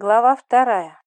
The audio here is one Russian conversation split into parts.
глава вторая.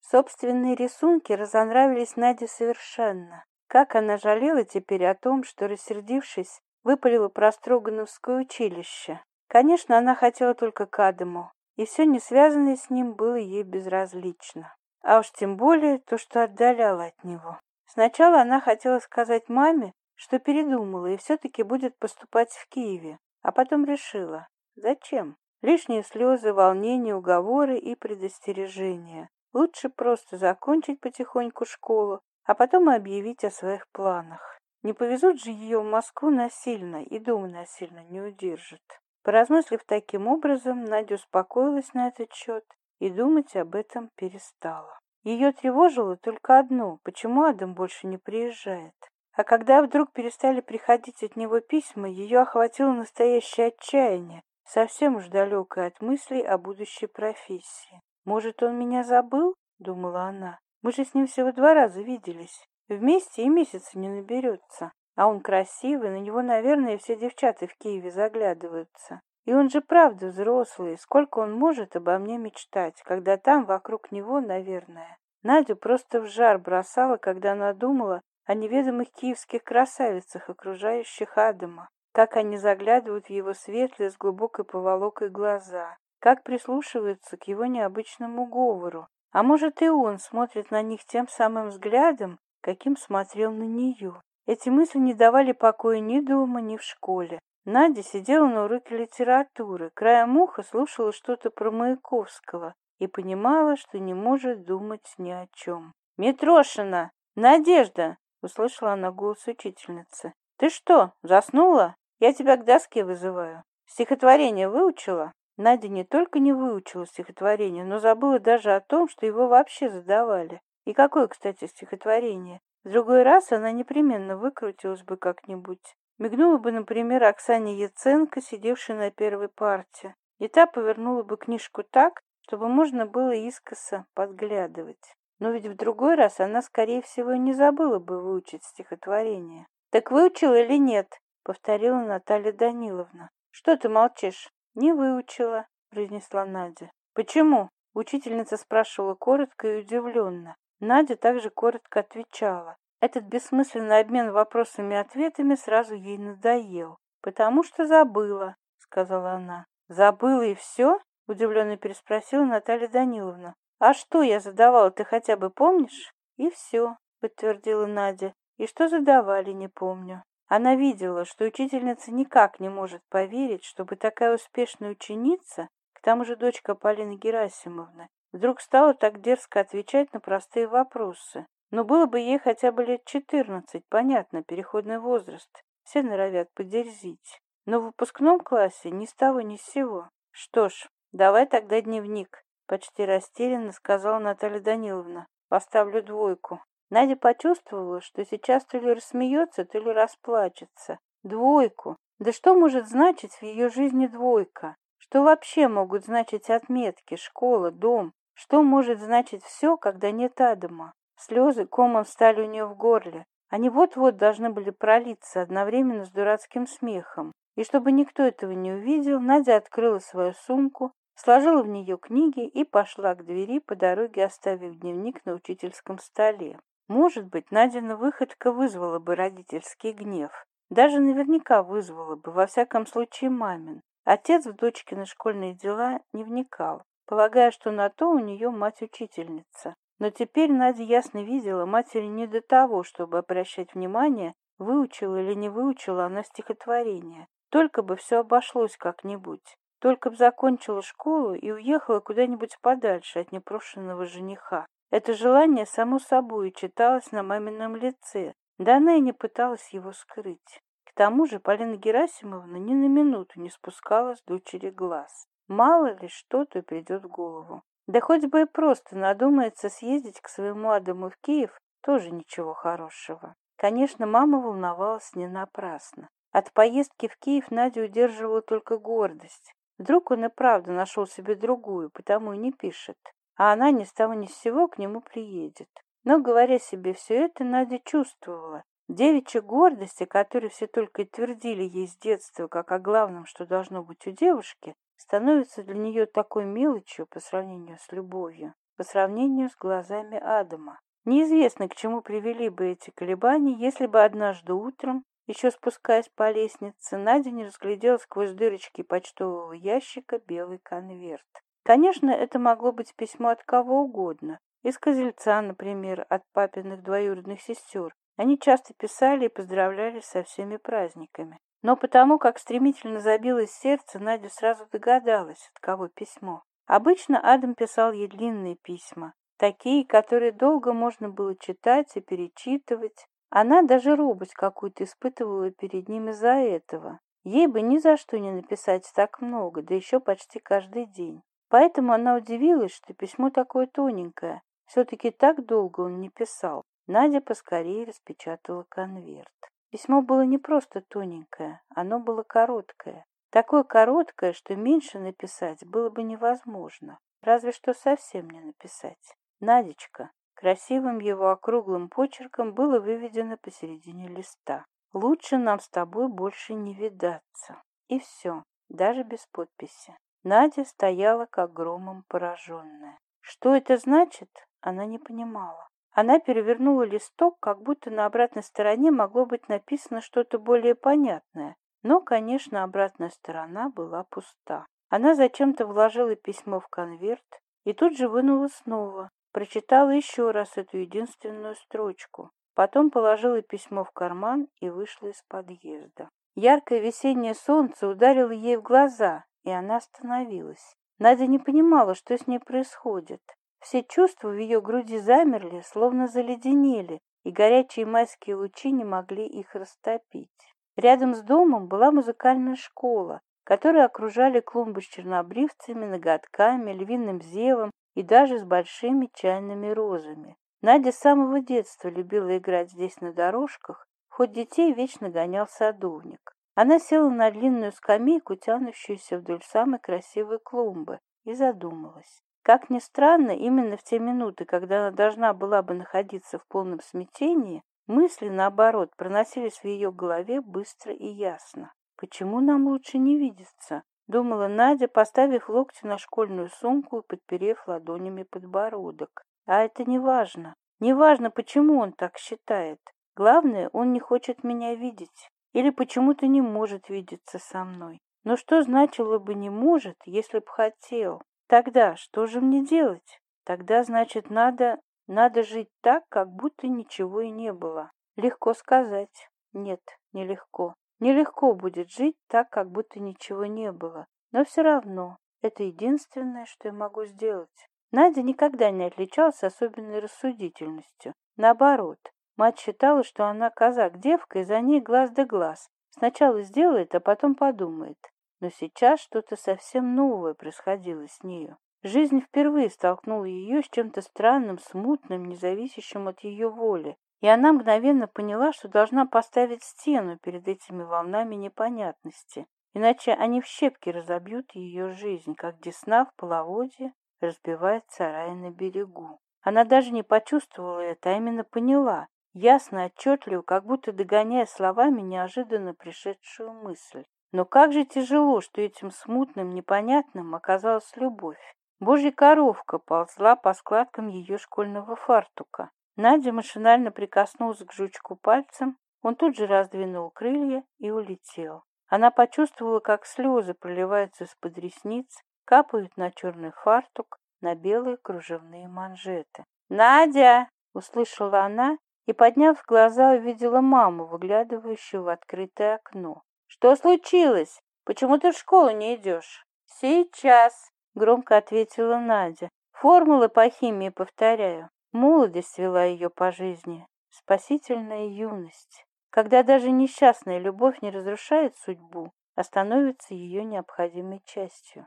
Собственные рисунки разонравились Наде совершенно. Как она жалела теперь о том, что, рассердившись, выпалила про Строгановское училище. Конечно, она хотела только к Адаму, и все не связанное с ним было ей безразлично. А уж тем более то, что отдаляло от него. Сначала она хотела сказать маме, что передумала и все-таки будет поступать в Киеве, а потом решила, зачем? Лишние слезы, волнение, уговоры и предостережения. Лучше просто закончить потихоньку школу, а потом объявить о своих планах. Не повезут же ее в Москву насильно, и дом насильно не удержит. Поразмыслив таким образом, Надя успокоилась на этот счет и думать об этом перестала. Ее тревожило только одно – почему Адам больше не приезжает. А когда вдруг перестали приходить от него письма, ее охватило настоящее отчаяние, совсем уж далекая от мыслей о будущей профессии. «Может, он меня забыл?» — думала она. «Мы же с ним всего два раза виделись. Вместе и месяца не наберется. А он красивый, на него, наверное, все девчата в Киеве заглядываются. И он же правда взрослый, сколько он может обо мне мечтать, когда там вокруг него, наверное. Надю просто в жар бросала, когда она думала о неведомых киевских красавицах, окружающих Адама. Как они заглядывают в его светлые с глубокой поволокой глаза, как прислушиваются к его необычному говору. А может, и он смотрит на них тем самым взглядом, каким смотрел на нее. Эти мысли не давали покоя ни дома, ни в школе. Надя сидела на уроке литературы, краем уха слушала что-то про Маяковского и понимала, что не может думать ни о чем. «Митрошина! Надежда!» — услышала она голос учительницы. «Ты что, заснула?» Я тебя к доске вызываю. Стихотворение выучила?» Надя не только не выучила стихотворение, но забыла даже о том, что его вообще задавали. И какое, кстати, стихотворение? В другой раз она непременно выкрутилась бы как-нибудь. Мигнула бы, например, Оксане Яценко, сидевшей на первой парте. И та повернула бы книжку так, чтобы можно было искоса подглядывать. Но ведь в другой раз она, скорее всего, не забыла бы выучить стихотворение. Так выучила или нет? повторила Наталья Даниловна. «Что ты молчишь? Не выучила», — произнесла Надя. «Почему?» — учительница спрашивала коротко и удивленно. Надя также коротко отвечала. Этот бессмысленный обмен вопросами и ответами сразу ей надоел. «Потому что забыла», — сказала она. «Забыла и все?» — удивленно переспросила Наталья Даниловна. «А что я задавала, ты хотя бы помнишь?» «И все», — подтвердила Надя. «И что задавали, не помню». Она видела, что учительница никак не может поверить, чтобы такая успешная ученица, к тому же дочка Полины Герасимовны, вдруг стала так дерзко отвечать на простые вопросы. Но было бы ей хотя бы лет четырнадцать, понятно, переходный возраст. Все норовят подерзить. Но в выпускном классе ни с того ни с сего. Что ж, давай тогда дневник, почти растерянно сказала Наталья Даниловна. Поставлю двойку. Надя почувствовала, что сейчас то ли рассмеется, то ли расплачется. Двойку. Да что может значить в ее жизни двойка? Что вообще могут значить отметки, школа, дом? Что может значить все, когда нет Адама? Слезы комом стали у нее в горле. Они вот-вот должны были пролиться одновременно с дурацким смехом. И чтобы никто этого не увидел, Надя открыла свою сумку, сложила в нее книги и пошла к двери, по дороге оставив дневник на учительском столе. Может быть, Надина выходка вызвала бы родительский гнев. Даже наверняка вызвала бы, во всяком случае, мамин. Отец в дочкины школьные дела не вникал, полагая, что на то у нее мать-учительница. Но теперь Надя ясно видела, матери не до того, чтобы обращать внимание, выучила или не выучила она стихотворение. Только бы все обошлось как-нибудь. Только бы закончила школу и уехала куда-нибудь подальше от непрошенного жениха. Это желание само собой читалось на мамином лице, да она и не пыталась его скрыть. К тому же Полина Герасимовна ни на минуту не спускала с дочери глаз. Мало ли что-то придет в голову. Да хоть бы и просто надумается съездить к своему Адаму в Киев, тоже ничего хорошего. Конечно, мама волновалась не напрасно. От поездки в Киев Надя удерживала только гордость. Вдруг он и правда нашел себе другую, потому и не пишет. А Она ни с того ни с сего к нему приедет. Но, говоря себе все это, Надя чувствовала. Девичья гордость, о все только и твердили ей с детства, как о главном, что должно быть у девушки, становится для нее такой мелочью по сравнению с любовью, по сравнению с глазами Адама. Неизвестно, к чему привели бы эти колебания, если бы однажды утром, еще спускаясь по лестнице, Надя не разглядела сквозь дырочки почтового ящика белый конверт. Конечно, это могло быть письмо от кого угодно. Из Козельца, например, от папиных двоюродных сестер. Они часто писали и поздравляли со всеми праздниками. Но потому, как стремительно забилось сердце, Надя сразу догадалась, от кого письмо. Обычно Адам писал ей длинные письма, такие, которые долго можно было читать и перечитывать. Она даже робость какую-то испытывала перед ним из-за этого. Ей бы ни за что не написать так много, да еще почти каждый день. Поэтому она удивилась, что письмо такое тоненькое. Все-таки так долго он не писал. Надя поскорее распечатала конверт. Письмо было не просто тоненькое, оно было короткое. Такое короткое, что меньше написать было бы невозможно. Разве что совсем не написать. «Надечка». Красивым его округлым почерком было выведено посередине листа. «Лучше нам с тобой больше не видаться». И все, даже без подписи. Надя стояла как громом пораженная. Что это значит, она не понимала. Она перевернула листок, как будто на обратной стороне могло быть написано что-то более понятное. Но, конечно, обратная сторона была пуста. Она зачем-то вложила письмо в конверт и тут же вынула снова. Прочитала еще раз эту единственную строчку. Потом положила письмо в карман и вышла из подъезда. Яркое весеннее солнце ударило ей в глаза, и она остановилась. Надя не понимала, что с ней происходит. Все чувства в ее груди замерли, словно заледенели, и горячие майские лучи не могли их растопить. Рядом с домом была музыкальная школа, которую окружали клумбы с чернобривцами, ноготками, львиным зевом и даже с большими чайными розами. Надя с самого детства любила играть здесь на дорожках, хоть детей вечно гонял садовник. Она села на длинную скамейку, тянущуюся вдоль самой красивой клумбы, и задумалась. Как ни странно, именно в те минуты, когда она должна была бы находиться в полном смятении, мысли, наоборот, проносились в ее голове быстро и ясно. «Почему нам лучше не видеться?» — думала Надя, поставив локти на школьную сумку и подперев ладонями подбородок. «А это не важно. Не важно, почему он так считает. Главное, он не хочет меня видеть. Или почему ты не может видеться со мной? Но что значило бы «не может», если б хотел? Тогда что же мне делать? Тогда, значит, надо, надо жить так, как будто ничего и не было. Легко сказать. Нет, нелегко. Нелегко будет жить так, как будто ничего не было. Но все равно это единственное, что я могу сделать. Надя никогда не отличалась особенной рассудительностью. Наоборот, Мать считала, что она казак-девка, и за ней глаз да глаз. Сначала сделает, а потом подумает. Но сейчас что-то совсем новое происходило с нею. Жизнь впервые столкнула ее с чем-то странным, смутным, независящим от ее воли, и она мгновенно поняла, что должна поставить стену перед этими волнами непонятности, иначе они в щепки разобьют ее жизнь, как десна в половодье разбивает сарай на берегу. Она даже не почувствовала это, а именно поняла, Ясно, отчетливо, как будто догоняя словами неожиданно пришедшую мысль. Но как же тяжело, что этим смутным, непонятным оказалась любовь. Божья коровка ползла по складкам ее школьного фартука. Надя машинально прикоснулась к жучку пальцем, он тут же раздвинул крылья и улетел. Она почувствовала, как слезы проливаются из-под ресниц, капают на черный фартук, на белые кружевные манжеты. «Надя!» — услышала она и, подняв глаза, увидела маму, выглядывающую в открытое окно. «Что случилось? Почему ты в школу не идешь?» «Сейчас», — громко ответила Надя. «Формулы по химии повторяю. Молодость вела ее по жизни. Спасительная юность, когда даже несчастная любовь не разрушает судьбу, а становится ее необходимой частью».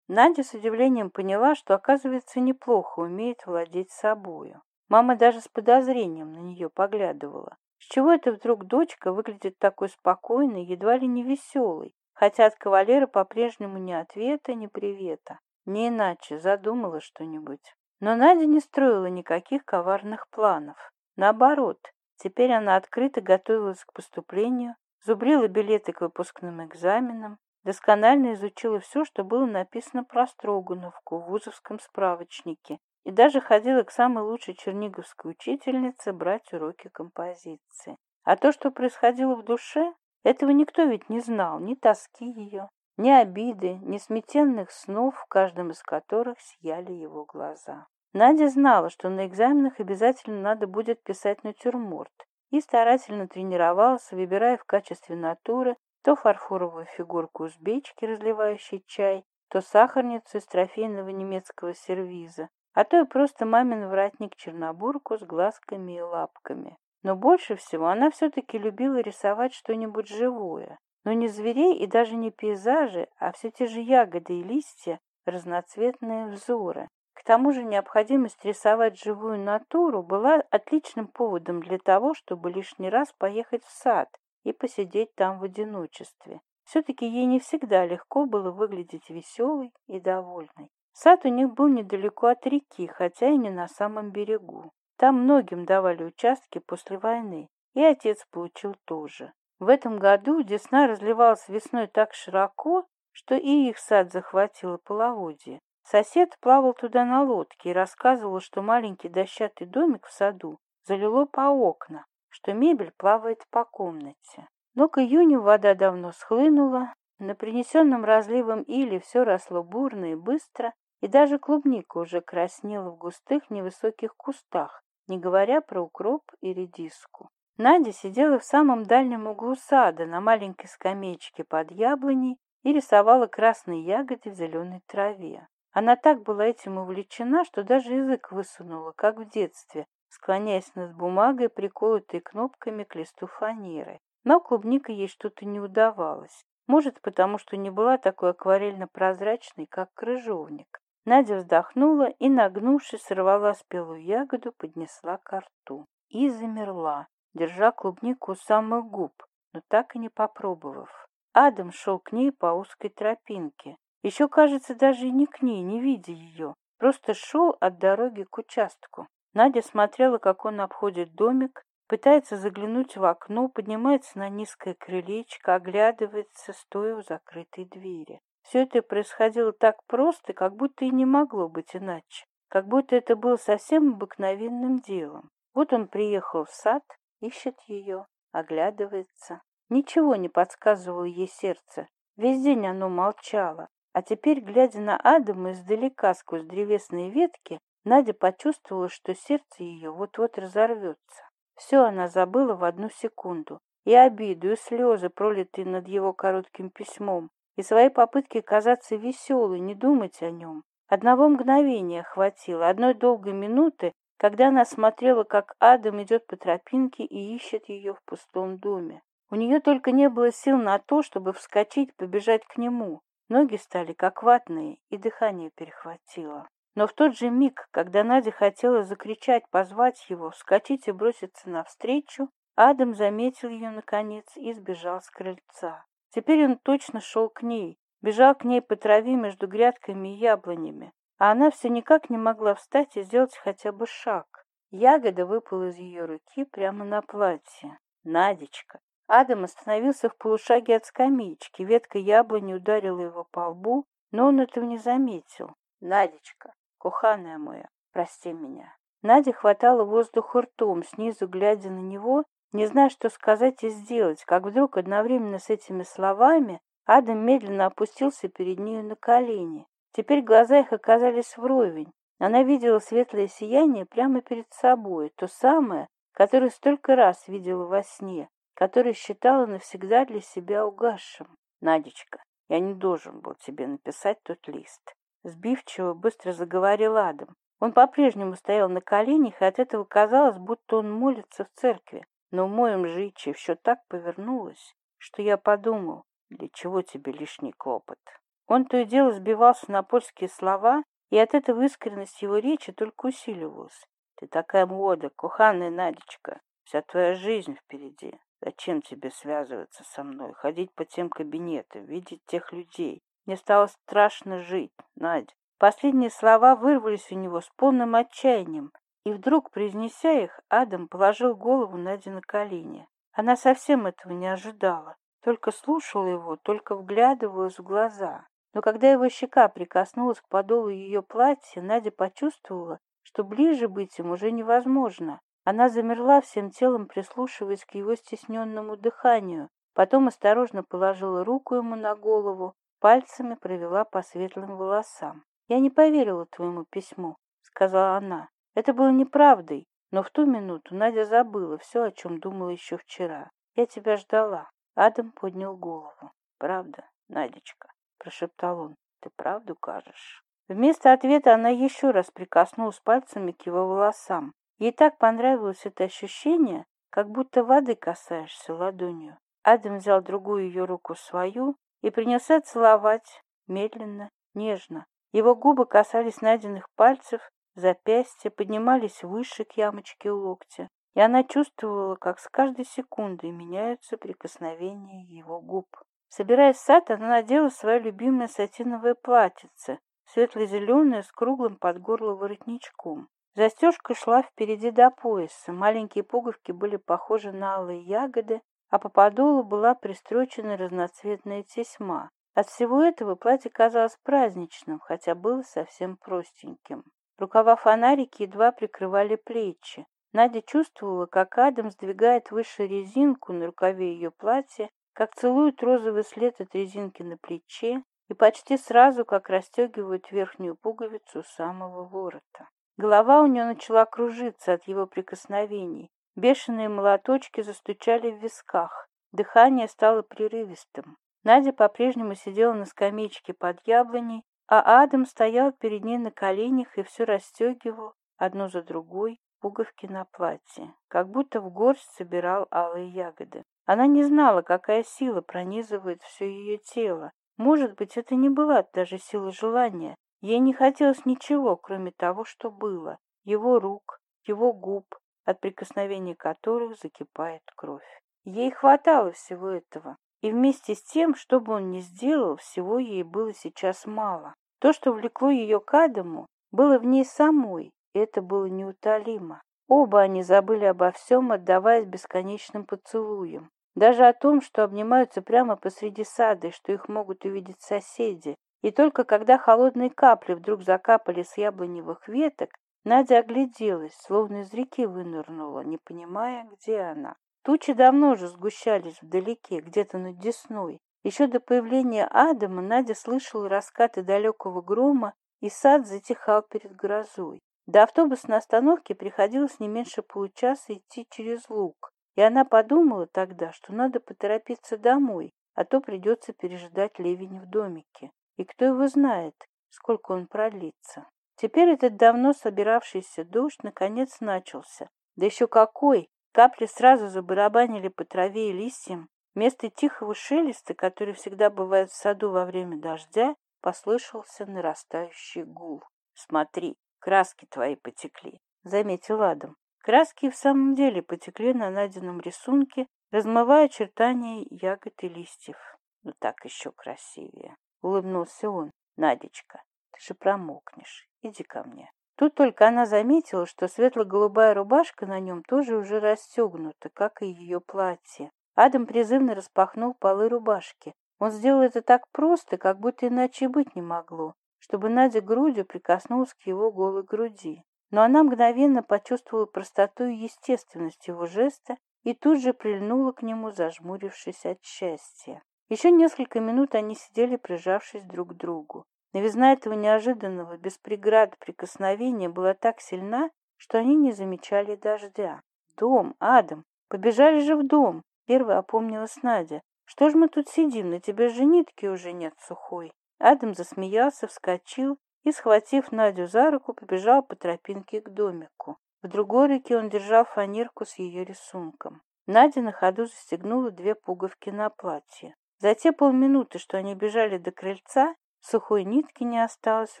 Надя с удивлением поняла, что, оказывается, неплохо умеет владеть собою. Мама даже с подозрением на нее поглядывала. С чего это вдруг дочка выглядит такой спокойной, едва ли не веселой, хотя от кавалера по-прежнему ни ответа, ни привета. Не иначе задумала что-нибудь. Но Надя не строила никаких коварных планов. Наоборот, теперь она открыто готовилась к поступлению, зубрила билеты к выпускным экзаменам, досконально изучила все, что было написано про Строгановку в вузовском справочнике и даже ходила к самой лучшей черниговской учительнице брать уроки композиции. А то, что происходило в душе, этого никто ведь не знал, ни тоски ее, ни обиды, ни сметенных снов, в каждом из которых сияли его глаза. Надя знала, что на экзаменах обязательно надо будет писать натюрморт, и старательно тренировалась, выбирая в качестве натуры то фарфоровую фигурку узбечки, разливающей чай, то сахарницу из трофейного немецкого сервиза, а то и просто мамин вратник чернобурку с глазками и лапками. Но больше всего она все-таки любила рисовать что-нибудь живое. Но не зверей и даже не пейзажи, а все те же ягоды и листья, разноцветные взоры. К тому же необходимость рисовать живую натуру была отличным поводом для того, чтобы лишний раз поехать в сад и посидеть там в одиночестве. Все-таки ей не всегда легко было выглядеть веселой и довольной. Сад у них был недалеко от реки, хотя и не на самом берегу. Там многим давали участки после войны, и отец получил тоже. В этом году Десна разливалась весной так широко, что и их сад захватило половодье. Сосед плавал туда на лодке и рассказывал, что маленький дощатый домик в саду залило по окна, что мебель плавает по комнате. Но к июню вода давно схлынула, на принесенном разливом или все росло бурно и быстро, и даже клубника уже краснела в густых невысоких кустах, не говоря про укроп и редиску. Надя сидела в самом дальнем углу сада на маленькой скамеечке под яблоней и рисовала красные ягоды в зеленой траве. Она так была этим увлечена, что даже язык высунула, как в детстве, склоняясь над бумагой, приколотой кнопками к листу фанеры. Но клубника ей что-то не удавалось. Может, потому что не была такой акварельно-прозрачной, как крыжовник. Надя вздохнула и, нагнувшись, сорвала спелую ягоду, поднесла ко рту. И замерла, держа клубнику у самых губ, но так и не попробовав. Адам шел к ней по узкой тропинке. Еще, кажется, даже и не к ней, не видя ее. Просто шел от дороги к участку. Надя смотрела, как он обходит домик, пытается заглянуть в окно, поднимается на низкое крылечко, оглядывается, стоя у закрытой двери. Все это происходило так просто, как будто и не могло быть иначе, как будто это было совсем обыкновенным делом. Вот он приехал в сад, ищет ее, оглядывается. Ничего не подсказывало ей сердце. Весь день оно молчало. А теперь, глядя на Адама издалека сквозь древесные ветки, Надя почувствовала, что сердце ее вот-вот разорвется. Все она забыла в одну секунду. И обиду, и слезы, пролитые над его коротким письмом, и своей попытки казаться веселой, не думать о нем. Одного мгновения хватило, одной долгой минуты, когда она смотрела, как Адам идет по тропинке и ищет ее в пустом доме. У нее только не было сил на то, чтобы вскочить, побежать к нему. Ноги стали как ватные, и дыхание перехватило. Но в тот же миг, когда Надя хотела закричать, позвать его, вскочить и броситься навстречу, Адам заметил ее наконец и сбежал с крыльца. Теперь он точно шел к ней, бежал к ней по траве между грядками и яблонями, а она все никак не могла встать и сделать хотя бы шаг. Ягода выпала из ее руки прямо на платье. «Надечка!» Адам остановился в полушаге от скамеечки, ветка яблони ударила его по лбу, но он этого не заметил. «Надечка, куханая моя, прости меня!» Надя хватала воздух ртом, снизу глядя на него, не зная, что сказать и сделать, как вдруг одновременно с этими словами Адам медленно опустился перед нею на колени. Теперь глаза их оказались вровень. Она видела светлое сияние прямо перед собой, то самое, которое столько раз видела во сне, которое считала навсегда для себя угасшим. «Надечка, я не должен был тебе написать тот лист». Сбивчиво быстро заговорил Адам. Он по-прежнему стоял на коленях, и от этого казалось, будто он молится в церкви. Но в моем житии все так повернулось, что я подумал, для чего тебе лишний клопот. Он то и дело сбивался на польские слова, и от этого искренность его речи только усиливалась. Ты такая молода, куханная Надечка, вся твоя жизнь впереди. Зачем тебе связываться со мной, ходить по тем кабинетам, видеть тех людей? Мне стало страшно жить, Надя. Последние слова вырвались у него с полным отчаянием, и вдруг, произнеся их, Адам положил голову Наде на колени. Она совсем этого не ожидала, только слушала его, только вглядывалась в глаза. Но когда его щека прикоснулась к подолу ее платья, Надя почувствовала, что ближе быть им уже невозможно. Она замерла всем телом, прислушиваясь к его стесненному дыханию, потом осторожно положила руку ему на голову, пальцами провела по светлым волосам. «Я не поверила твоему письму», — сказала она. Это было неправдой, но в ту минуту Надя забыла все, о чем думала еще вчера. Я тебя ждала. Адам поднял голову. «Правда, Надечка?» – прошептал он. «Ты правду кажешь?» Вместо ответа она еще раз прикоснулась пальцами к его волосам. Ей так понравилось это ощущение, как будто воды касаешься ладонью. Адам взял другую ее руку свою и принялся целовать медленно, нежно. Его губы касались найденных пальцев, запястья поднимались выше к ямочке локтя. И она чувствовала, как с каждой секундой меняются прикосновения его губ. Собираясь в сад, она надела свое любимое сатиновое платьице, светло-зеленое с круглым под горло воротничком. Застежка шла впереди до пояса, маленькие пуговки были похожи на алые ягоды, а по подолу была пристрочена разноцветная тесьма. От всего этого платье казалось праздничным, хотя было совсем простеньким. Рукава фонарики едва прикрывали плечи. Надя чувствовала, как Адам сдвигает выше резинку на рукаве ее платья, как целует розовый след от резинки на плече и почти сразу как расстегивают верхнюю пуговицу самого ворота. Голова у нее начала кружиться от его прикосновений. Бешеные молоточки застучали в висках. Дыхание стало прерывистым. Надя по-прежнему сидела на скамеечке под яблоней, а Адам стоял перед ней на коленях и все расстегивал одну за другой пуговки на платье, как будто в горсть собирал алые ягоды. Она не знала, какая сила пронизывает все ее тело. Может быть, это не была даже сила желания. Ей не хотелось ничего, кроме того, что было. Его рук, его губ, от прикосновения которых закипает кровь. Ей хватало всего этого. И вместе с тем, что бы он ни сделал, всего ей было сейчас мало. То, что влекло ее к Адаму, было в ней самой, и это было неутолимо. Оба они забыли обо всем, отдаваясь бесконечным поцелуям. Даже о том, что обнимаются прямо посреди сада, и что их могут увидеть соседи. И только когда холодные капли вдруг закапали с яблоневых веток, Надя огляделась, словно из реки вынырнула, не понимая, где она. Тучи давно уже сгущались вдалеке, где-то над Десной, еще до появления Адама Надя слышала раскаты далекого грома, и сад затихал перед грозой. До автобусной остановки приходилось не меньше получаса идти через луг, и она подумала тогда, что надо поторопиться домой, а то придется переждать ливень в домике. И кто его знает, сколько он пролится. Теперь этот давно собиравшийся дождь наконец начался. Да еще какой! Капли сразу забарабанили по траве и листьям, Вместо тихого шелеста, который всегда бывает в саду во время дождя, послышался нарастающий гул. «Смотри, краски твои потекли», — заметил Адам. Краски в самом деле потекли на найденном рисунке, размывая очертания ягод и листьев. «Ну так еще красивее», — улыбнулся он. «Надечка, ты же промокнешь. Иди ко мне». Тут только она заметила, что светло-голубая рубашка на нем тоже уже расстегнута, как и ее платье. Адам призывно распахнул полы рубашки. Он сделал это так просто, как будто иначе быть не могло, чтобы Надя грудью прикоснулась к его голой груди. Но она мгновенно почувствовала простоту и естественность его жеста и тут же прильнула к нему, зажмурившись от счастья. Еще несколько минут они сидели, прижавшись друг к другу. Новизна этого неожиданного, без преград прикосновения была так сильна, что они не замечали дождя. «Дом, Адам! Побежали же в дом!» первый опомнилась Надя. «Что ж мы тут сидим? На тебе же нитки уже нет сухой». Адам засмеялся, вскочил и, схватив Надю за руку, побежал по тропинке к домику. В другой руке он держал фанерку с ее рисунком. Надя на ходу застегнула две пуговки на платье. За те полминуты, что они бежали до крыльца, сухой нитки не осталось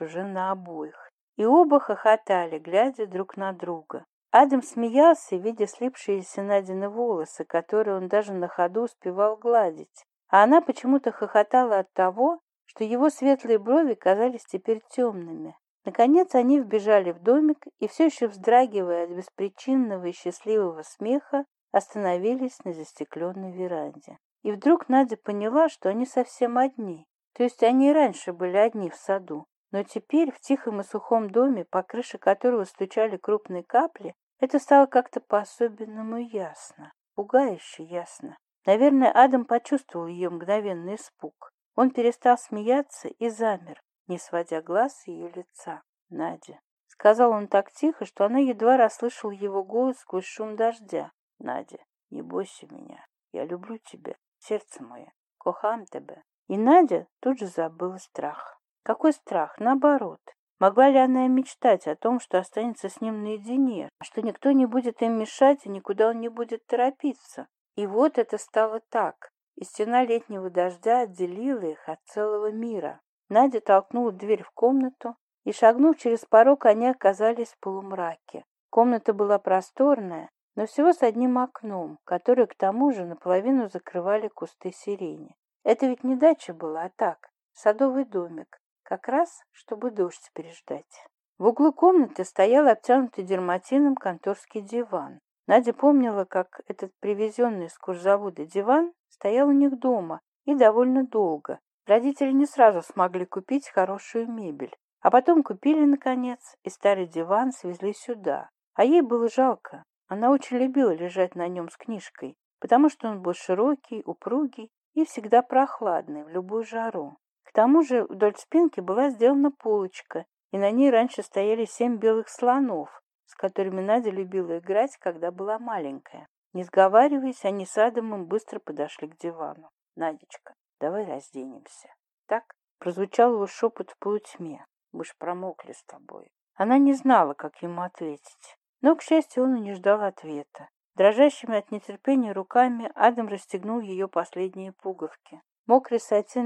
уже на обоих. И оба хохотали, глядя друг на друга. Адам смеялся, видя слипшиеся Надины волосы, которые он даже на ходу успевал гладить. А она почему-то хохотала от того, что его светлые брови казались теперь темными. Наконец они вбежали в домик и, все еще вздрагивая от беспричинного и счастливого смеха, остановились на застекленной веранде. И вдруг Надя поняла, что они совсем одни, то есть они и раньше были одни в саду. Но теперь в тихом и сухом доме, по крыше которого стучали крупные капли, это стало как-то по-особенному ясно, пугающе ясно. Наверное, Адам почувствовал ее мгновенный испуг. Он перестал смеяться и замер, не сводя глаз с ее лица. «Надя», — сказал он так тихо, что она едва расслышала его голос сквозь шум дождя. «Надя, не бойся меня, я люблю тебя, сердце мое, кохам тебя». И Надя тут же забыла страх какой страх? Наоборот. Могла ли она мечтать о том, что останется с ним наедине, что никто не будет им мешать и никуда он не будет торопиться? И вот это стало так. И стена летнего дождя отделила их от целого мира. Надя толкнула дверь в комнату, и, шагнув через порог, они оказались в полумраке. Комната была просторная, но всего с одним окном, которое к тому же наполовину закрывали кусты сирени. Это ведь не дача была, а так, садовый домик как раз, чтобы дождь переждать. В углу комнаты стоял обтянутый дерматином конторский диван. Надя помнила, как этот привезенный с курзавода диван стоял у них дома и довольно долго. Родители не сразу смогли купить хорошую мебель. А потом купили, наконец, и старый диван свезли сюда. А ей было жалко. Она очень любила лежать на нем с книжкой, потому что он был широкий, упругий и всегда прохладный в любую жару. К тому же вдоль спинки была сделана полочка, и на ней раньше стояли семь белых слонов, с которыми Надя любила играть, когда была маленькая. Не сговариваясь, они с Адамом быстро подошли к дивану. «Надечка, давай разденемся». Так прозвучал его шепот в полутьме. «Мы ж промокли с тобой». Она не знала, как ему ответить. Но, к счастью, он и не ждал ответа. Дрожащими от нетерпения руками Адам расстегнул ее последние пуговки мокрый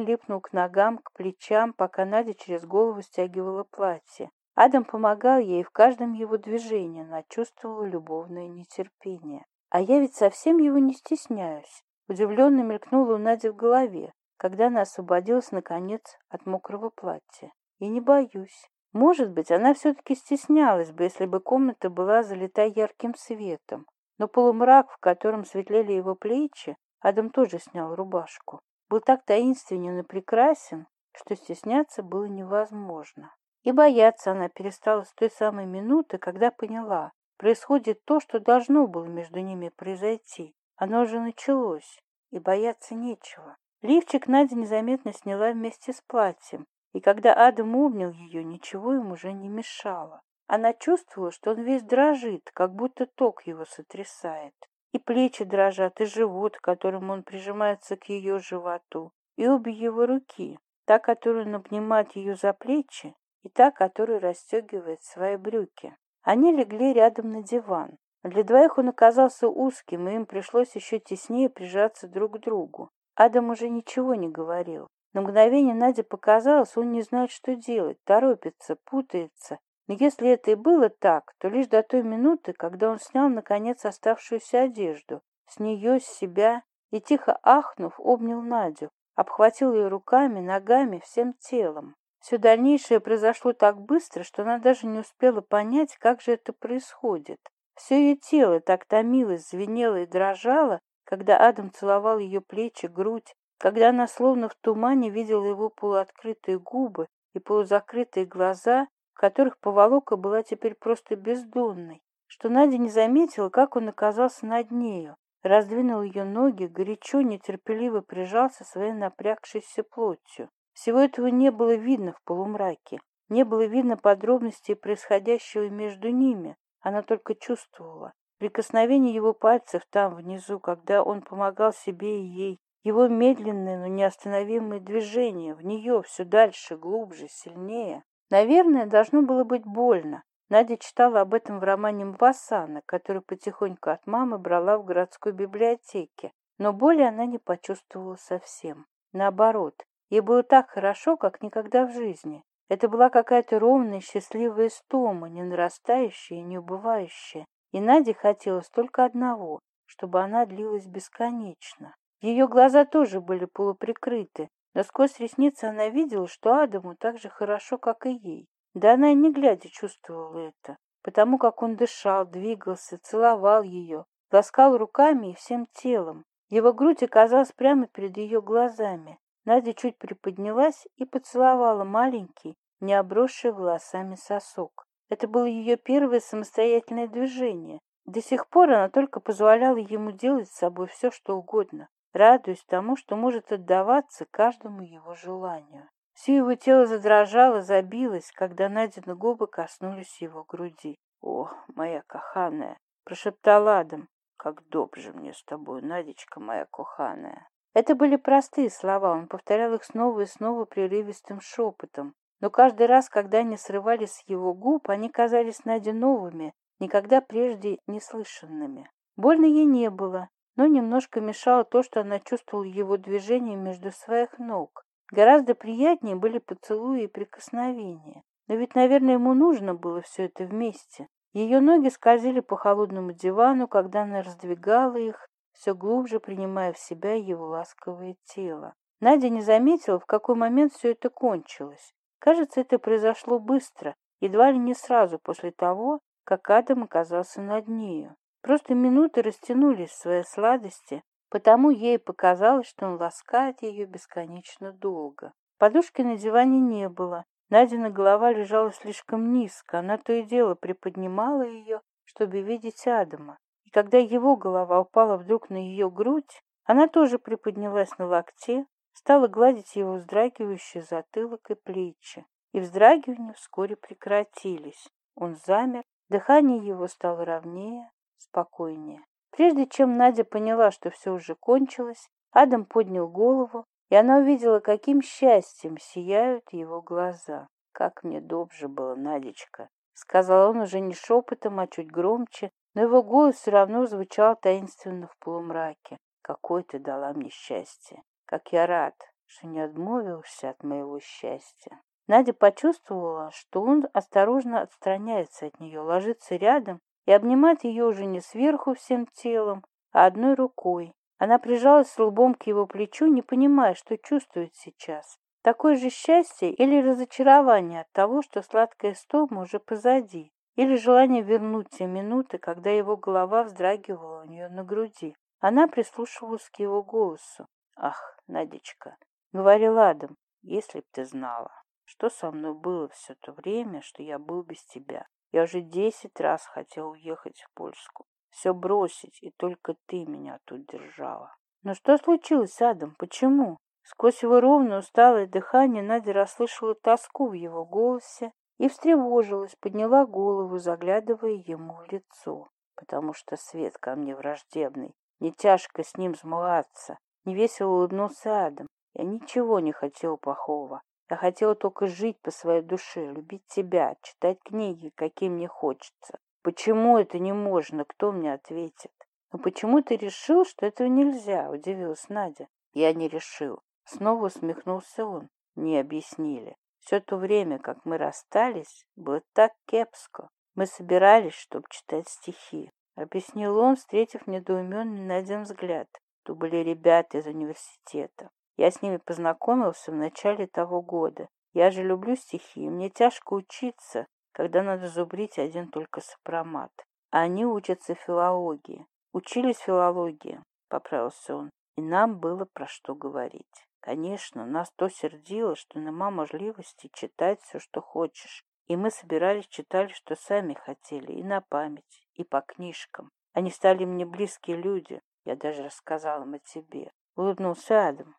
липнул к ногам, к плечам, по канаде через голову стягивало платье. Адам помогал ей в каждом его движении, она чувствовала любовное нетерпение. «А я ведь совсем его не стесняюсь», — удивленно мелькнула у Нади в голове, когда она освободилась, наконец, от мокрого платья. «И не боюсь». Может быть, она все-таки стеснялась бы, если бы комната была залита ярким светом. Но полумрак, в котором светлели его плечи, Адам тоже снял рубашку был так таинственен и прекрасен, что стесняться было невозможно. И бояться она перестала с той самой минуты, когда поняла, происходит то, что должно было между ними произойти. Оно уже началось, и бояться нечего. Лифчик Надя незаметно сняла вместе с платьем, и когда Адам обнял ее, ничего им уже не мешало. Она чувствовала, что он весь дрожит, как будто ток его сотрясает и плечи дрожат, и живот, которым он прижимается к ее животу, и обе его руки, та, которая он обнимает ее за плечи, и та, которая расстегивает свои брюки. Они легли рядом на диван. Для двоих он оказался узким, и им пришлось еще теснее прижаться друг к другу. Адам уже ничего не говорил. На мгновение Наде показалось, он не знает, что делать, торопится, путается но Если это и было так, то лишь до той минуты, когда он снял, наконец, оставшуюся одежду, с нее, с себя, и, тихо ахнув, обнял Надю, обхватил ее руками, ногами, всем телом. Все дальнейшее произошло так быстро, что она даже не успела понять, как же это происходит. Все ее тело так томилось, звенело и дрожало, когда Адам целовал ее плечи, грудь, когда она словно в тумане видела его полуоткрытые губы и полузакрытые глаза, которых поволок была теперь просто бездонной, что Надя не заметила, как он оказался над нею, раздвинул ее ноги, горячо, нетерпеливо прижался своей напрягшейся плотью. Всего этого не было видно в полумраке, не было видно подробностей происходящего между ними, она только чувствовала. Прикосновение его пальцев там, внизу, когда он помогал себе и ей, его медленные, но неостановимые движения в нее все дальше, глубже, сильнее. Наверное, должно было быть больно. Надя читала об этом в романе Мбассана, который потихоньку от мамы брала в городской библиотеке. Но боли она не почувствовала совсем. Наоборот, ей было так хорошо, как никогда в жизни. Это была какая-то ровная, счастливая стома, не нарастающая и не убывающая. И Наде хотелось только одного, чтобы она длилась бесконечно. Ее глаза тоже были полуприкрыты, Насквозь ресницы она видела, что Адаму так же хорошо, как и ей. Да она и не глядя чувствовала это, потому как он дышал, двигался, целовал ее, ласкал руками и всем телом. Его грудь оказалась прямо перед ее глазами. Надя чуть приподнялась и поцеловала маленький, не обросший волосами сосок. Это было ее первое самостоятельное движение. До сих пор она только позволяла ему делать с собой все, что угодно. Радуюсь тому, что может отдаваться каждому его желанию. Все его тело задрожало, забилось, когда Надины губы коснулись его груди. «О, моя каханая!» — прошептал Адам. «Как добр же мне с тобой, Надечка моя коханая!» Это были простые слова, он повторял их снова и снова прерывистым шепотом. Но каждый раз, когда они срывались с его губ, они казались Наде новыми, никогда прежде не слышанными. Больно ей не было, но немножко мешало то, что она чувствовала его движение между своих ног. Гораздо приятнее были поцелуи и прикосновения. Но ведь, наверное, ему нужно было все это вместе. Ее ноги скользили по холодному дивану, когда она раздвигала их, все глубже принимая в себя его ласковое тело. Надя не заметила, в какой момент все это кончилось. Кажется, это произошло быстро, едва ли не сразу после того, как Адам оказался над нею просто минуты растянулись в своей сладости, потому ей показалось, что он ласкает ее бесконечно долго. Подушки на диване не было. Надина голова лежала слишком низко, она то и дело приподнимала ее, чтобы видеть Адама. И когда его голова упала вдруг на ее грудь, она тоже приподнялась на локте, стала гладить его вздрагивающий затылок и плечи. И вздрагивания вскоре прекратились. Он замер, дыхание его стало ровнее, спокойнее. Прежде чем Надя поняла, что все уже кончилось, Адам поднял голову, и она увидела, каким счастьем сияют его глаза. «Как мне добже было, Надечка!» — сказал он уже не шепотом, а чуть громче, но его голос все равно звучал таинственно в полумраке. «Какое ты дала мне счастье! Как я рад, что не отмовился от моего счастья!» Надя почувствовала, что он осторожно отстраняется от нее, ложится рядом и обнимать ее уже не сверху всем телом, а одной рукой. Она прижалась лбом к его плечу, не понимая, что чувствует сейчас. Такое же счастье или разочарование от того, что сладкая стома уже позади, или желание вернуть те минуты, когда его голова вздрагивала у нее на груди. Она прислушивалась к его голосу. «Ах, Надечка!» — говорил Адам, — «если б ты знала, что со мной было все то время, что я был без тебя. Я же десять раз хотел уехать в Польску, все бросить, и только ты меня тут держала. Но что случилось, Адам, почему? Сквозь его ровно усталое дыхание Надя расслышала тоску в его голосе и встревожилась, подняла голову, заглядывая ему в лицо. Потому что свет ко мне враждебный, не тяжко с ним смеяться, не весело улыбнулся Адам. Я ничего не хотел плохого. Я хотела только жить по своей душе, любить тебя, читать книги, какие мне хочется. Почему это не можно? Кто мне ответит? Но почему ты решил, что этого нельзя? Удивилась Надя. Я не решил. Снова усмехнулся он. Не объяснили. Все то время, как мы расстались, было так кепско. Мы собирались, чтобы читать стихи. Объяснил он, встретив недоуменный Надин взгляд. То были ребята из университета. Я с ними познакомился в начале того года. Я же люблю стихи, и мне тяжко учиться, когда надо зубрить один только сопромат. А Они учатся филологии. Учились филологии, поправился он, и нам было про что говорить. Конечно, нас то сердило, что нема можливости читать все, что хочешь. И мы собирались, читали, что сами хотели, и на память, и по книжкам. Они стали мне близкие люди. Я даже рассказал им о тебе. Улыбнулся Адам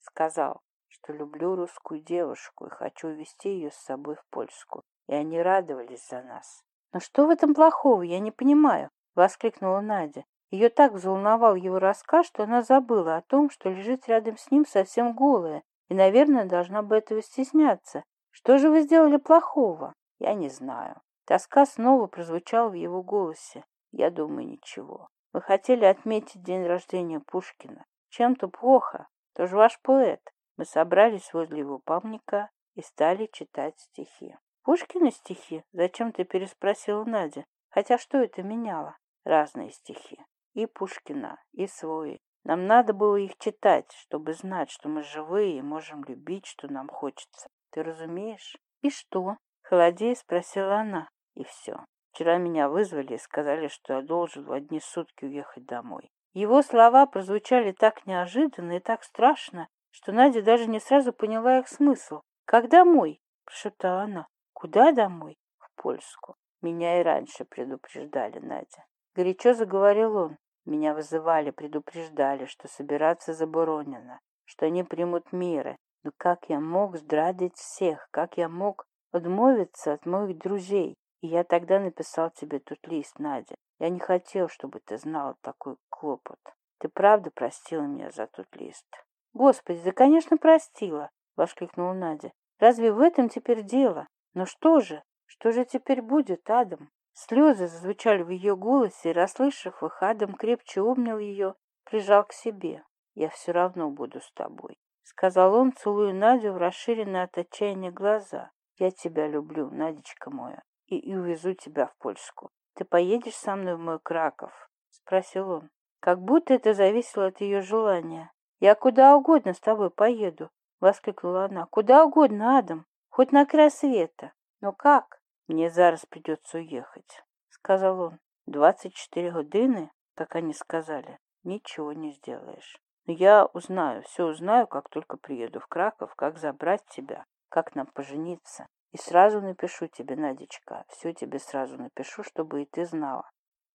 сказал, что люблю русскую девушку и хочу увезти ее с собой в Польску. И они радовались за нас. «Но что в этом плохого? Я не понимаю!» — воскликнула Надя. Ее так взволновал его рассказ, что она забыла о том, что лежит рядом с ним совсем голая, и, наверное, должна бы этого стесняться. «Что же вы сделали плохого?» «Я не знаю». Тоска снова прозвучала в его голосе. «Я думаю, ничего. Мы хотели отметить день рождения Пушкина. Чем-то плохо, то ж ваш поэт. Мы собрались возле его памятника и стали читать стихи. Пушкины стихи? Зачем ты переспросила Надя? Хотя что это меняло? Разные стихи. И Пушкина, и свои. Нам надо было их читать, чтобы знать, что мы живые и можем любить, что нам хочется. Ты разумеешь? И что? Холодея спросила она. И все. Вчера меня вызвали и сказали, что я должен в одни сутки уехать домой. Его слова прозвучали так неожиданно и так страшно, что Надя даже не сразу поняла их смысл. «Как домой?» – прошептала она. «Куда домой?» «В Польску». «Меня и раньше предупреждали, Надя». Горячо заговорил он. «Меня вызывали, предупреждали, что собираться заборонено, что они примут меры. Но как я мог здрадить всех? Как я мог отмовиться от моих друзей? И я тогда написал тебе тут лист, Надя. Я не хотел, чтобы ты знала такой клопот. Ты правда простила меня за тот лист? Господи, да, конечно, простила, воскликнула Надя. Разве в этом теперь дело? Но что же? Что же теперь будет, Адам? Слезы зазвучали в ее голосе, и, расслышав их, Адам крепче обнял ее, прижал к себе. «Я все равно буду с тобой», — сказал он, целуя Надю в расширенные от отчаяния глаза. «Я тебя люблю, Надечка моя, и, и увезу тебя в Польску ты поедешь со мной в мой Краков?» — спросил он. «Как будто это зависело от ее желания. Я куда угодно с тобой поеду», — воскликнула она. «Куда угодно, Адам, хоть на край света. Но как? Мне зараз придется уехать», — сказал он. «Двадцать четыре годины, как они сказали, ничего не сделаешь. Но я узнаю, все узнаю, как только приеду в Краков, как забрать тебя, как нам пожениться» и сразу напишу тебе, Надечка, все тебе сразу напишу, чтобы и ты знала.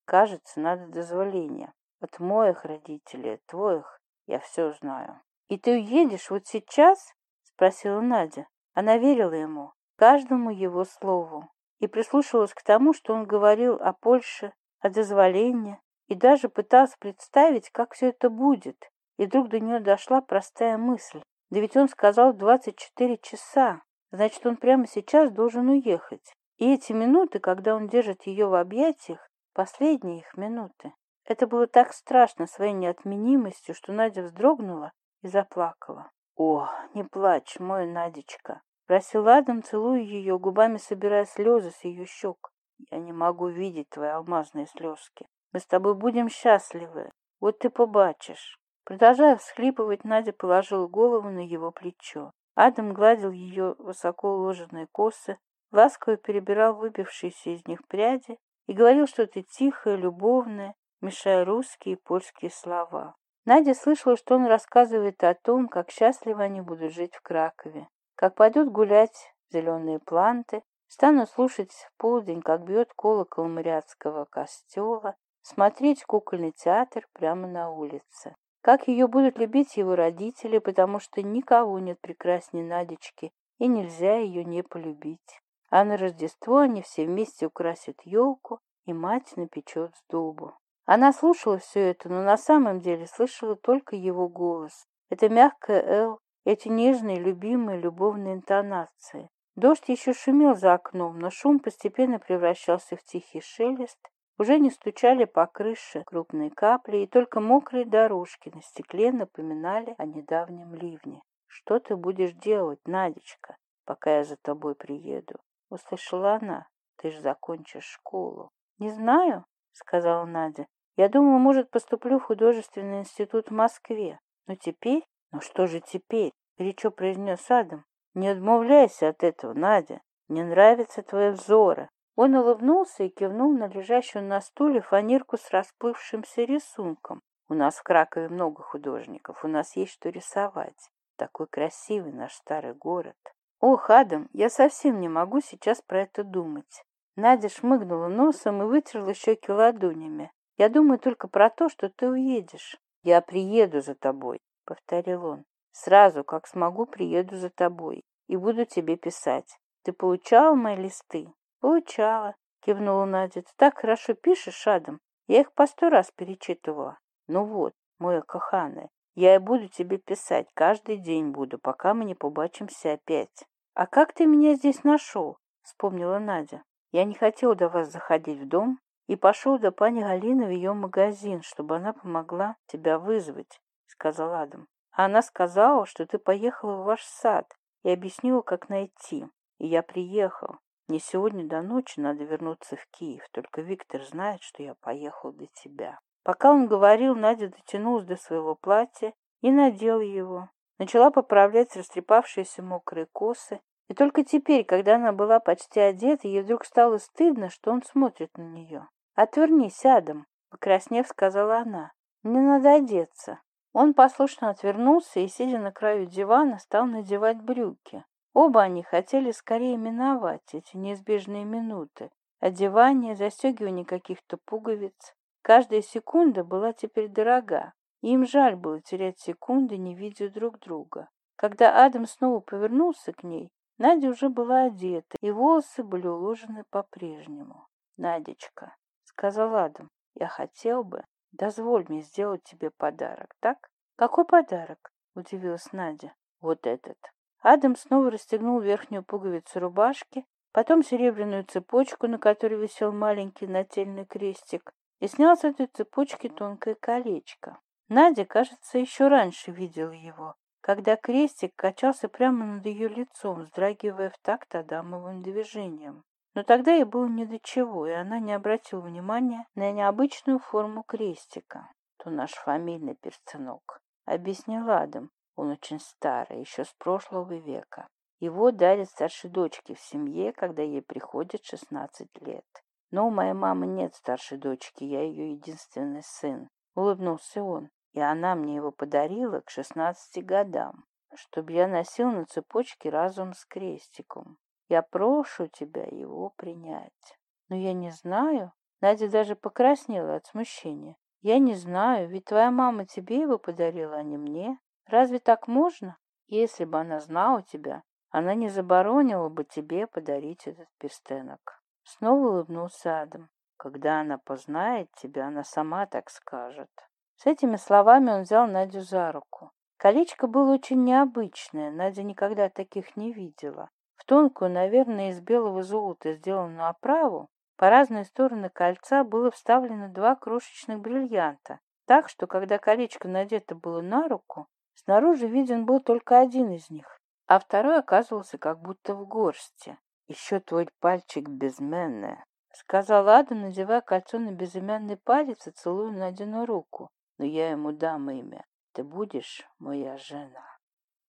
Кажется, надо дозволение. От моих родителей, от твоих, я все знаю. И ты уедешь вот сейчас? Спросила Надя. Она верила ему, каждому его слову, и прислушивалась к тому, что он говорил о Польше, о дозволении, и даже пыталась представить, как все это будет. И вдруг до нее дошла простая мысль. Да ведь он сказал 24 часа. Значит, он прямо сейчас должен уехать. И эти минуты, когда он держит ее в объятиях, последние их минуты. Это было так страшно своей неотменимостью, что Надя вздрогнула и заплакала. «О, не плачь, мой Надечка!» Просил Адам, целуя ее, губами собирая слезы с ее щек. «Я не могу видеть твои алмазные слезки. Мы с тобой будем счастливы. Вот ты побачишь». Продолжая всхлипывать, Надя положила голову на его плечо. Адам гладил ее высоко уложенные косы, ласково перебирал выбившиеся из них пряди и говорил что-то тихое, любовное, мешая русские и польские слова. Надя слышала, что он рассказывает о том, как счастливо они будут жить в Кракове, как пойдут гулять зеленые планты, станут слушать в полдень, как бьет колокол моряцкого костела, смотреть кукольный театр прямо на улице как ее будут любить его родители, потому что никого нет прекрасней Надечки, и нельзя ее не полюбить. А на Рождество они все вместе украсят елку, и мать напечет сдобу. Она слушала все это, но на самом деле слышала только его голос. Это мягкое «Л», эти нежные, любимые, любовные интонации. Дождь еще шумел за окном, но шум постепенно превращался в тихий шелест, уже не стучали по крыше крупные капли, и только мокрые дорожки на стекле напоминали о недавнем ливне. «Что ты будешь делать, Надечка, пока я за тобой приеду?» — услышала она. «Ты ж закончишь школу». «Не знаю», — сказала Надя. «Я думаю, может, поступлю в художественный институт в Москве. Но теперь...» «Ну что же теперь?» — горячо произнес Адам. «Не отмовляйся от этого, Надя. Мне нравятся твои взоры, он улыбнулся и кивнул на лежащую на стуле фанерку с расплывшимся рисунком. «У нас в Кракове много художников, у нас есть что рисовать. Такой красивый наш старый город». «Ох, Адам, я совсем не могу сейчас про это думать». Надя шмыгнула носом и вытерла щеки ладонями. «Я думаю только про то, что ты уедешь». «Я приеду за тобой», — повторил он. «Сразу, как смогу, приеду за тобой и буду тебе писать. Ты получал мои листы?» получала кивнула надя ты так хорошо пишешь адам я их по сто раз перечитывала ну вот мой каханы я и буду тебе писать каждый день буду пока мы не побачимся опять а как ты меня здесь нашел вспомнила надя я не хотел до вас заходить в дом и пошел до пани Галины в ее магазин, чтобы она помогла тебя вызвать», — сказал Адам. А «Она сказала, что ты поехала в ваш сад и объяснила, как найти. И я приехал. Не сегодня до ночи надо вернуться в Киев, только Виктор знает, что я поехал для тебя. Пока он говорил, Надя дотянулась до своего платья и надела его. Начала поправлять растрепавшиеся мокрые косы. И только теперь, когда она была почти одета, ей вдруг стало стыдно, что он смотрит на нее. «Отвернись, Адам», — покраснев, сказала она. «Мне надо одеться». Он послушно отвернулся и, сидя на краю дивана, стал надевать брюки. Оба они хотели скорее миновать эти неизбежные минуты. А Одевание, застегивание каких-то пуговиц. Каждая секунда была теперь дорога. Им жаль было терять секунды, не видя друг друга. Когда Адам снова повернулся к ней, Надя уже была одета, и волосы были уложены по-прежнему. «Надечка», — сказал Адам, — «я хотел бы, дозволь мне сделать тебе подарок, так?» «Какой подарок?» — удивилась Надя. «Вот этот». Адам снова расстегнул верхнюю пуговицу рубашки, потом серебряную цепочку, на которой висел маленький нательный крестик, и снял с этой цепочки тонкое колечко. Надя, кажется, еще раньше видела его, когда крестик качался прямо над ее лицом, вздрагивая в такт Адамовым движением. Но тогда ей было ни до чего, и она не обратила внимания на необычную форму крестика. «То наш фамильный перстенок», — объяснил Адам. Он очень старый, еще с прошлого века. Его дарят старшей дочке в семье, когда ей приходит 16 лет. Но у моей мамы нет старшей дочки, я ее единственный сын. Улыбнулся он, и она мне его подарила к 16 годам, чтобы я носил на цепочке разум с крестиком. Я прошу тебя его принять. Но я не знаю. Надя даже покраснела от смущения. Я не знаю, ведь твоя мама тебе его подарила, а не мне. Разве так можно, если бы она знала тебя, она не заборонила бы тебе подарить этот перстенок? Снова улыбнулся Адам. Когда она познает тебя, она сама так скажет. С этими словами он взял Надю за руку. Колечко было очень необычное, Надя никогда таких не видела. В тонкую, наверное, из белого золота сделанную оправу по разные стороны кольца было вставлено два крошечных бриллианта, так что, когда колечко надето было на руку, Снаружи виден был только один из них, а второй оказывался как будто в горсти. «Еще твой пальчик безменная», — сказал Ада, надевая кольцо на безымянный палец и целуя Надину руку. «Но я ему дам имя. Ты будешь моя жена».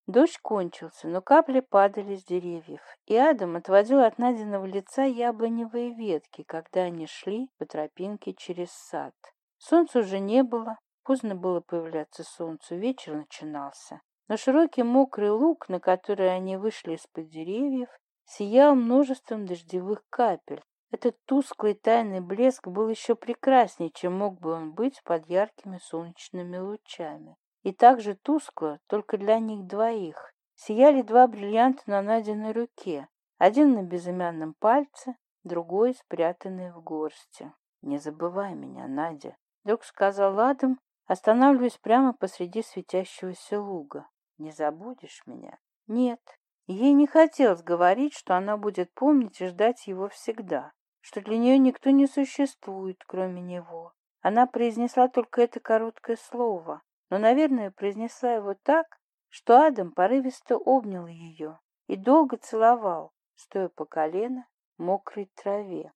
Дождь кончился, но капли падали с деревьев, и Адам отводил от Надиного лица яблоневые ветки, когда они шли по тропинке через сад. Солнца уже не было, Поздно было появляться солнцу, вечер начинался. На широкий мокрый луг, на который они вышли из-под деревьев, сиял множеством дождевых капель. Этот тусклый тайный блеск был еще прекраснее, чем мог бы он быть под яркими солнечными лучами. И также тускло, только для них двоих. Сияли два бриллианта на Надиной руке, один на безымянном пальце, другой спрятанный в горсти. «Не забывай меня, Надя», — вдруг сказал Адам, Останавливаюсь прямо посреди светящегося луга. Не забудешь меня? Нет. Ей не хотелось говорить, что она будет помнить и ждать его всегда, что для нее никто не существует, кроме него. Она произнесла только это короткое слово, но, наверное, произнесла его так, что Адам порывисто обнял ее и долго целовал, стоя по колено в мокрой траве.